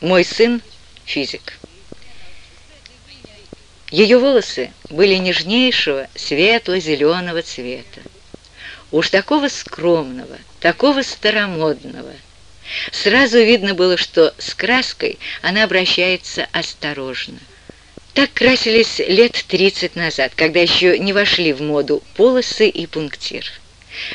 Мой сын — физик. Ее волосы были нежнейшего светло-зеленого цвета. Уж такого скромного, такого старомодного. Сразу видно было, что с краской она обращается осторожно. Так красились лет 30 назад, когда еще не вошли в моду полосы и пунктир.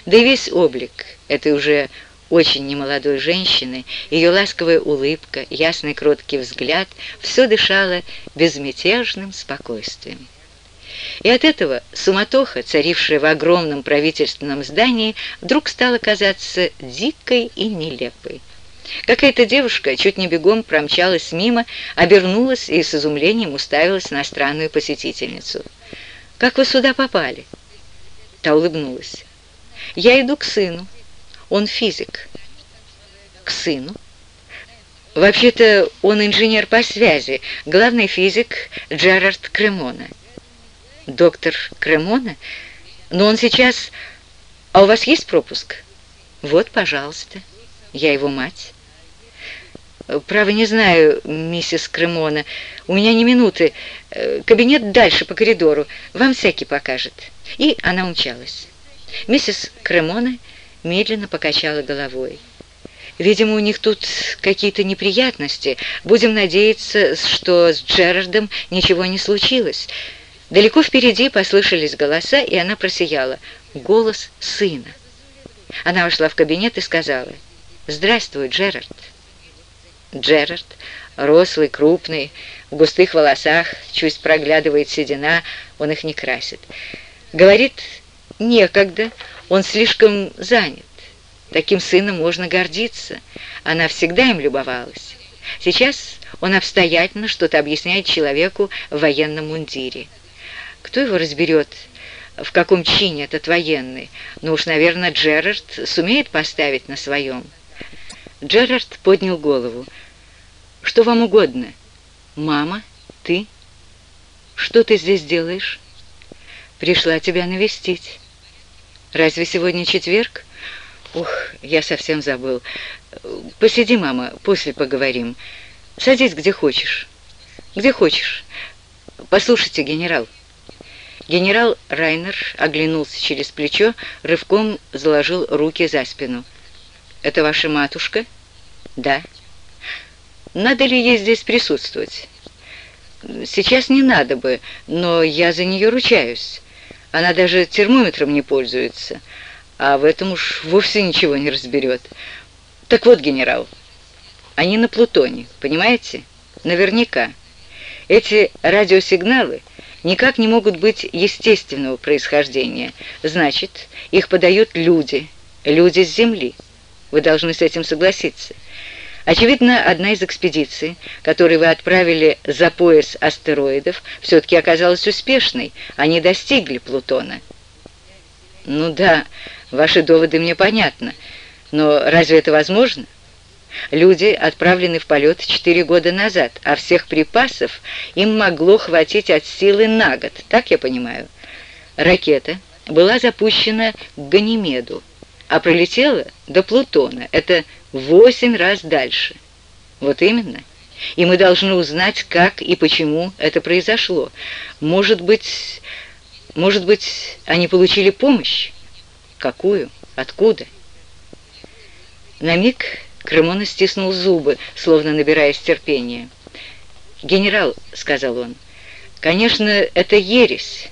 Да и весь облик этой уже очень немолодой женщины, ее ласковая улыбка, ясный кроткий взгляд, все дышало безмятежным спокойствием. И от этого суматоха, царившая в огромном правительственном здании, вдруг стала казаться дикой и нелепой. Какая-то девушка чуть не бегом промчалась мимо, обернулась и с изумлением уставилась на странную посетительницу. «Как вы сюда попали?» Та улыбнулась. «Я иду к сыну. Он физик». «К сыну?» «Вообще-то он инженер по связи, главный физик Джерард Кремона». «Доктор Кремона? Но он сейчас... А у вас есть пропуск?» «Вот, пожалуйста. Я его мать». «Право не знаю, миссис Кремона. У меня не минуты. Э, кабинет дальше по коридору. Вам всякий покажет». И она умчалась. Миссис Кремона медленно покачала головой. «Видимо, у них тут какие-то неприятности. Будем надеяться, что с Джерардом ничего не случилось». Далеко впереди послышались голоса, и она просияла. Голос сына. Она вошла в кабинет и сказала, «Здравствуй, Джерард». Джерард, рослый, крупный, в густых волосах, чуть проглядывает седина, он их не красит. Говорит, некогда, он слишком занят. Таким сыном можно гордиться. Она всегда им любовалась. Сейчас он обстоятельно что-то объясняет человеку в военном мундире. Кто его разберет, в каком чине этот военный? Ну уж, наверное, Джерард сумеет поставить на своем. Джерард поднял голову. «Что вам угодно?» «Мама? Ты? Что ты здесь делаешь?» «Пришла тебя навестить». «Разве сегодня четверг?» «Ух, я совсем забыл. Посиди, мама, после поговорим. Садись где хочешь». «Где хочешь. Послушайте, генерал». Генерал Райнер оглянулся через плечо, рывком заложил руки за спину. «Это ваша матушка?» «Да». «Надо ли ей здесь присутствовать?» «Сейчас не надо бы, но я за нее ручаюсь. Она даже термометром не пользуется, а в этом уж вовсе ничего не разберет. Так вот, генерал, они на Плутоне, понимаете? Наверняка. Эти радиосигналы никак не могут быть естественного происхождения. Значит, их подают люди, люди с Земли. Вы должны с этим согласиться. Очевидно, одна из экспедиций, которую вы отправили за пояс астероидов, все-таки оказалась успешной. Они достигли Плутона. Ну да, ваши доводы мне понятны, но разве это возможно? Люди отправлены в полет четыре года назад, а всех припасов им могло хватить от силы на год, так я понимаю. Ракета была запущена к Ганимеду, а пролетела до Плутона. Это восемь раз дальше. Вот именно. И мы должны узнать, как и почему это произошло. Может быть, может быть, они получили помощь? Какую? Откуда? На миг Кремона стиснул зубы, словно набираясь терпения. «Генерал», — сказал он, — «конечно, это ересь,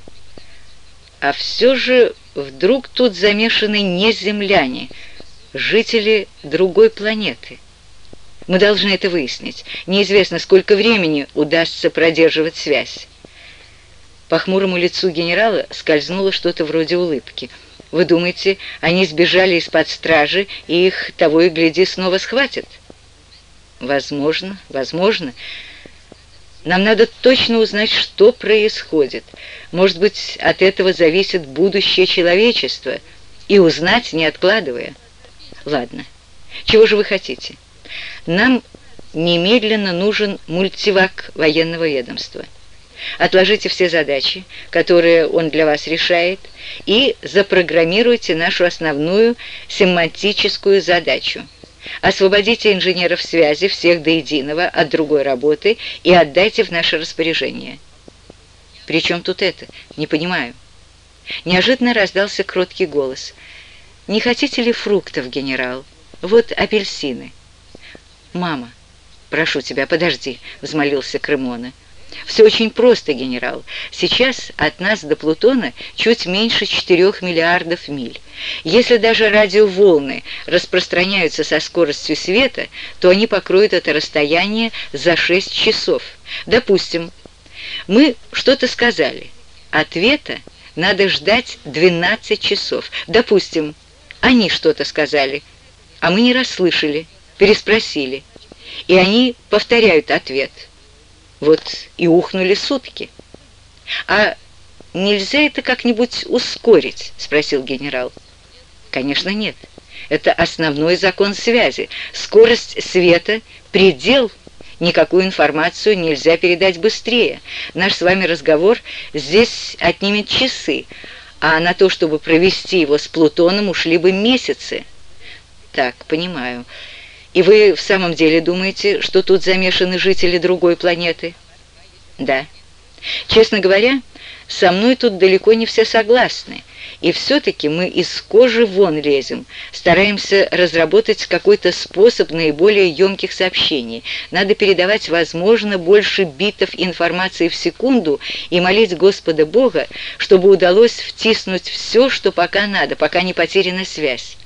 а все же вдруг тут замешаны не земляне, жители другой планеты. Мы должны это выяснить. Неизвестно, сколько времени удастся продерживать связь». По хмурому лицу генерала скользнуло что-то вроде улыбки. «Вы думаете, они сбежали из-под стражи, и их, того и гляди, снова схватят?» «Возможно, возможно. Нам надо точно узнать, что происходит. Может быть, от этого зависит будущее человечества, и узнать, не откладывая. Ладно, чего же вы хотите? Нам немедленно нужен мультивак военного ведомства». Отложите все задачи, которые он для вас решает, и запрограммируйте нашу основную семантическую задачу. Освободите инженеров связи всех до единого от другой работы и отдайте в наше распоряжение. При тут это? Не понимаю. Неожиданно раздался кроткий голос. «Не хотите ли фруктов, генерал? Вот апельсины». «Мама, прошу тебя, подожди», — взмолился Крымона. «Все очень просто, генерал. Сейчас от нас до Плутона чуть меньше 4 миллиардов миль. Если даже радиоволны распространяются со скоростью света, то они покроют это расстояние за 6 часов. Допустим, мы что-то сказали. Ответа надо ждать 12 часов. Допустим, они что-то сказали, а мы не расслышали, переспросили. И они повторяют ответ. Вот и ухнули сутки. «А нельзя это как-нибудь ускорить?» — спросил генерал. «Конечно, нет. Это основной закон связи. Скорость света — предел Никакую информацию нельзя передать быстрее. Наш с вами разговор здесь отнимет часы, а на то, чтобы провести его с Плутоном, ушли бы месяцы. Так, понимаю. И вы в самом деле думаете, что тут замешаны жители другой планеты? Да. Честно говоря, со мной тут далеко не все согласны. И все-таки мы из кожи вон лезем, стараемся разработать какой-то способ наиболее емких сообщений. Надо передавать, возможно, больше битов информации в секунду и молить Господа Бога, чтобы удалось втиснуть все, что пока надо, пока не потеряна связь.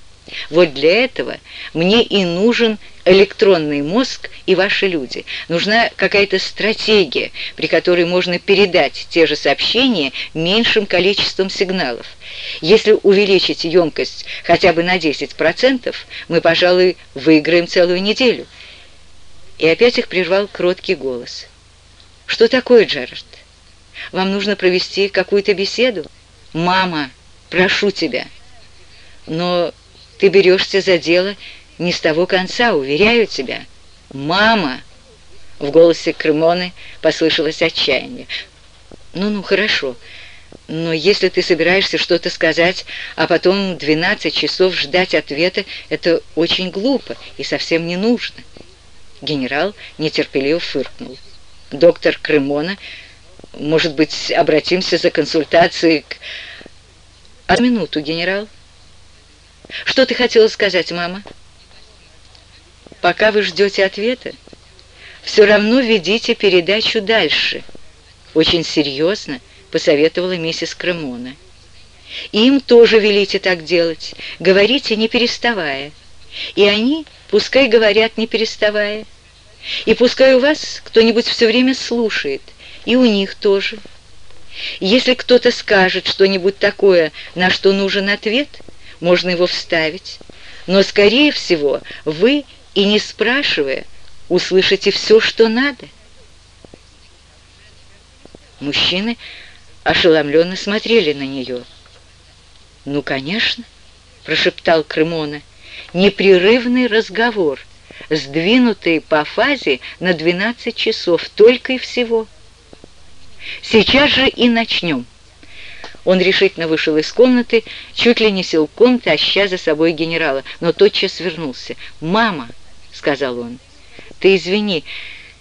Вот для этого мне и нужен электронный мозг и ваши люди. Нужна какая-то стратегия, при которой можно передать те же сообщения меньшим количеством сигналов. Если увеличить емкость хотя бы на 10%, мы, пожалуй, выиграем целую неделю. И опять их прервал кроткий голос. «Что такое, Джерард? Вам нужно провести какую-то беседу? Мама, прошу тебя!» «Но ты берешься за дело не с того конца, уверяю тебя. Мама!» В голосе Кремоны послышалось отчаяние. «Ну-ну, хорошо. Но если ты собираешься что-то сказать, а потом 12 часов ждать ответа, это очень глупо и совсем не нужно». Генерал нетерпеливо фыркнул. «Доктор Кремона, может быть, обратимся за консультацией к...» «А минуту, генерал?» «Что ты хотела сказать, мама?» «Пока вы ждете ответа, все равно ведите передачу дальше. Очень серьезно» посоветовала миссис Кремона. Им тоже велите так делать, говорите не переставая. И они пускай говорят не переставая. И пускай у вас кто-нибудь все время слушает, и у них тоже. Если кто-то скажет что-нибудь такое, на что нужен ответ, можно его вставить. Но, скорее всего, вы, и не спрашивая, услышите все, что надо. Мужчины ошеломленно смотрели на нее. «Ну, конечно», — прошептал Крымона, — «непрерывный разговор, сдвинутый по фазе на 12 часов, только и всего. Сейчас же и начнем». Он решительно вышел из комнаты, чуть ли не силком таща за собой генерала, но тотчас вернулся. «Мама», — сказал он, — «ты извини,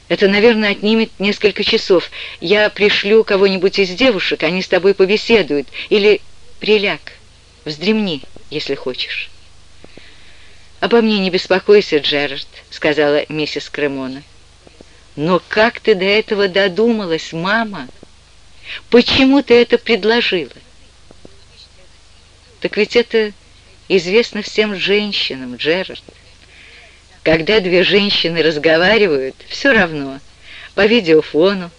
это, наверное, отнимет несколько часов. Я пришлю кого-нибудь из девушек, они с тобой побеседуют. Или приляг, вздремни, если хочешь». «Обо мне не беспокойся, Джерард», — сказала миссис Кремона. «Но как ты до этого додумалась, мама? Почему ты это предложила?» «Так ведь это известно всем женщинам, Джерард». Когда две женщины разговаривают, все равно, по видеофону,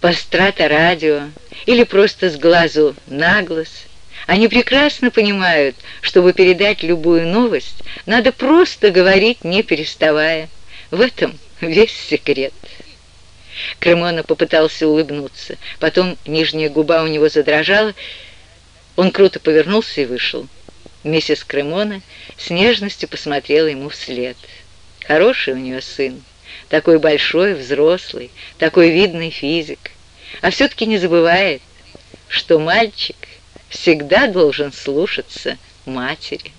по страто-радио или просто с глазу на глаз, они прекрасно понимают, чтобы передать любую новость, надо просто говорить, не переставая. В этом весь секрет. Кремона попытался улыбнуться, потом нижняя губа у него задрожала, он круто повернулся и вышел. Миссис Кремона с нежностью посмотрела ему вслед. Хороший у нее сын, такой большой, взрослый, такой видный физик. А все-таки не забывает, что мальчик всегда должен слушаться матери.